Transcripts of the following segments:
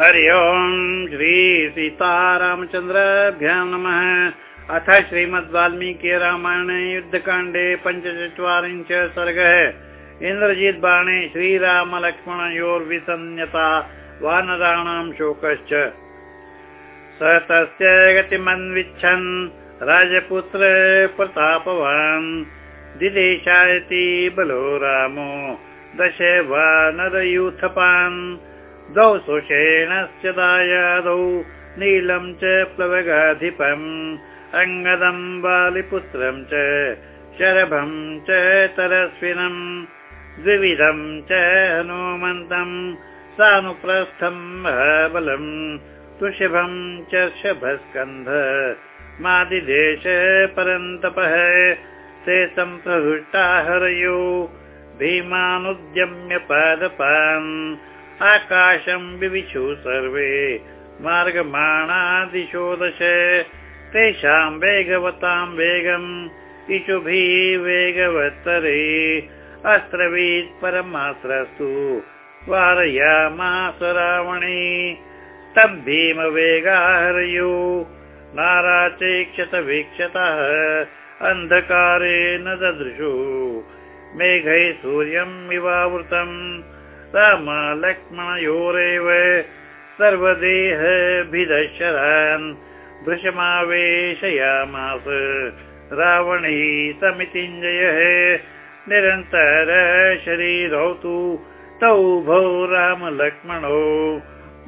हरि ओम् श्री सीतारामचन्द्रभ्यां नमः। अथ श्रीमद् वाल्मीकि रामायणे युद्धकाण्डे पञ्चचत्वारिंश सर्गः। इन्द्रजित् बाणे श्रीरामलक्ष्मणयोर्विसन्यता वानराणां शोकश्च। स तस्य गतिमन्विच्छन् राजपुत्र प्रतापवान्। दिदेशायति बलो रामो। दश वानरयूथपान् द्वौ सुषेणस्य दायादौ नीलं च प्लवगाधिपम् अङ्गदम् बालिपुत्रम् च शरभं च तरस्विनम् द्विविधम् च हनुमन्तम् सानुप्रस्थम् बलम् तुषभम् च शभस्कन्ध मादिदेश परन्तपः ते सम्प्रहृष्टा हरयो भीमानुद्यम्य पादपान् आकाशं विविशु सर्वे मार्गमाणादिशो दश तेषां वेगवतां वेगम् इषुभिः वेगवत्तरे। अस्त्रवीत् परमास्त्रस्तु वारयामास रावणे। तं भीमवेगाहरयो नाराचेक्षत वीक्षतः अन्धकारे ददृशु। मेघैः सूर्यम् इवावृतम् राम लक्ष्मणयोरेव सर्वदेहभिदशरान् भृशमावेशयामास रावणी समितिञ्जयः निरन्तर शरीरौ तु तौ भौ रामलक्ष्मणौ।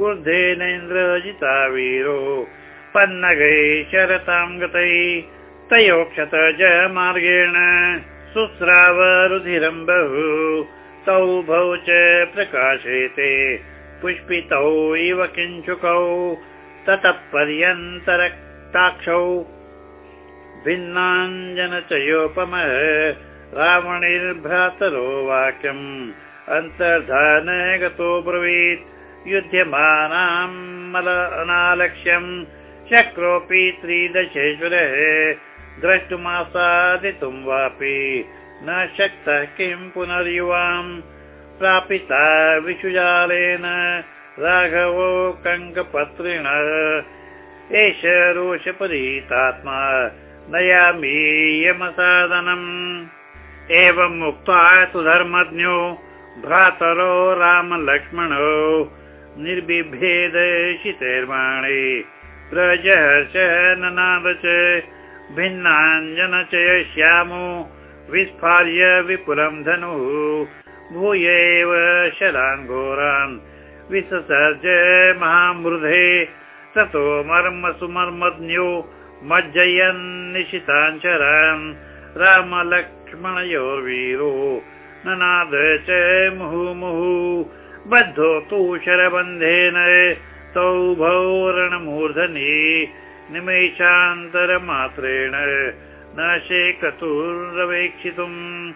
क्रुद्धेनेन्द्रजिता वीरो पन्नगै शरतां गतै तयोक्षत ज मार्गेण शुस्रावरुधिरम् बहु तौ भौ च प्रकाशेते पुष्पितौ इव किञ्चुकौ ततः पर्यन्तरक्ताक्षौ। भिन्नाञ्जनचयोपमः रावणिर्भ्रातरो वाक्यम् अन्तर्धान गतो ब्रवीत्। युध्यमानाम् अनालक्ष्यम् शक्रोऽपि त्रिदशेश्वरः द्रष्टुमासादितुम् वापि न शक्तः किम् पुनर्युवाम्? प्रापिता विषुजालेन राघवो कङ्कपत्रिण। एष रोषपरीतात्मा नयामि यमसादनम् एवम् उक्त्वा तु धर्मज्ञो भ्रातरो रामलक्ष्मणो निर्बिभेद शितैर्वाणे प्रजहर्ष ननाद च भिन्नाञ्जन च श्यामो विस्फार्य विपुलम् धनुः। भूयैव शरान् घोरान् विससर्ज महामृधे। ततो मर्म सुमर्मज्ञो मज्जयन् निशिताञ्चरान् रामलक्ष्मणयोर्वीरो ननाद च मुहुमुहु। बद्धो तु शरबन्धेन तौ भौ रणमूर्धनि। निमेषान्तरमात्रेण न शेकतुरवेक्षितुम्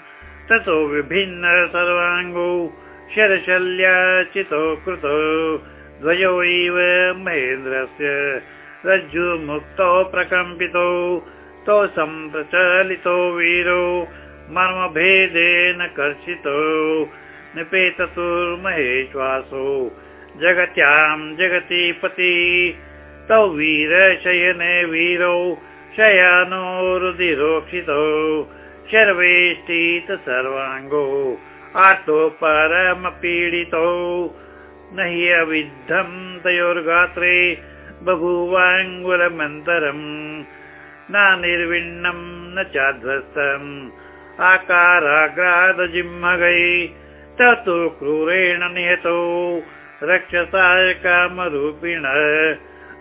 ततो विभिन्न सर्वाङ्गौ शरशल्याचितो कृतो। द्वयो इव महेन्द्रस्य रज्जुमुक्तौ प्रकम्पितौ। तौ सम्प्रचलितो वीरो मर्मभेदेन कर्षितो। निपेततुर्महेश्वासो जगत्यां जगति पति तौ वीरशयने वीरौ शयानो रुधिरोक्षितो शर्वेष्टित सर्वाङ्गो आर्तो परमपीडितौ। न हि अविद्धम् तयोर्गात्रे बभूवाङ्गुलमन्तरम् न निर्विण्णम् न चाध्वस्तम् आकाराग्रादजिह्मगै ततु क्रूरेण निहतौ रक्षसाय कामरूपिण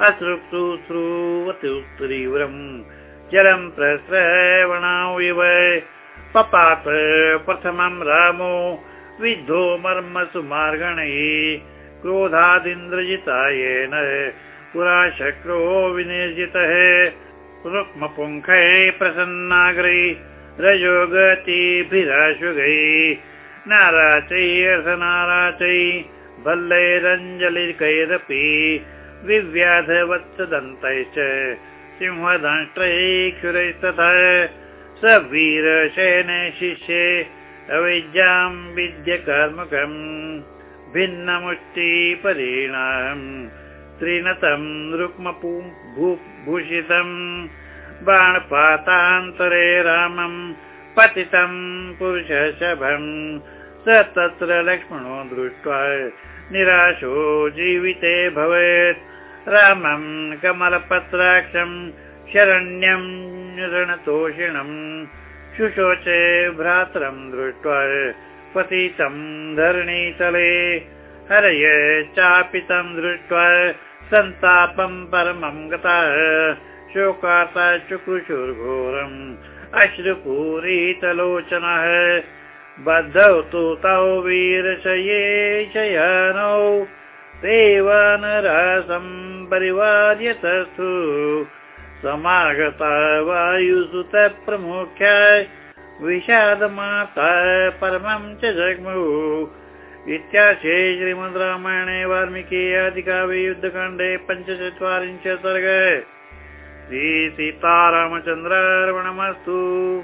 अश्रुप्सुश्रुवतीव्रम् जलम् प्रश्रवणाविव। पपात प्रथमम् रामो विद्धो मर्म सुमार्गणै क्रोधादिन्द्रजितायेन पुरा शक्रो विनिर्जितः। रुक्मपुङ्खै प्रसन्नाग्रै रजो गतिभिराशुगै नाराचै भल्लैरञ्जलिकैरपि विव्याधवत्सदन्तैश्च सिंहदंष्ट्रैक्षुरैस्तथा स वीरशयने शिष्ये अविद्याम् विद्यकर्मकम् भिन्नमुष्टिपरिणाम् त्रिनतं रुक्मभूषितम् बाणपातान्तरे रामम् पतितं पुरुषशभम् स तत्र लक्ष्मणो दृष्ट्वा निराशो जीविते भवेत्। रामं कमलपत्राक्षम् शरण्यं रणतोषिणम् शुशोचे भ्रातरं दृष्ट्वा पतितं धरणीतले हरय चापितं दृष्ट्वा सन्तापं परमं गतः शोकाता चुकृशुर्घोरम् अश्रुपूरितलोचनः बद्धौ तु तौ वीरशये परिवार्यतस्तु। समागता वायुसुत प्रमुख्य विषादमाता परमं च जग्मु। इत्याशे श्रीमद् रामायणे वाल्मीकि आदिकाव्ये युद्धकाण्डे पञ्चचत्वारिंशत् सर्ग। श्रीसीतारामचन्द्रार्पणमस्तु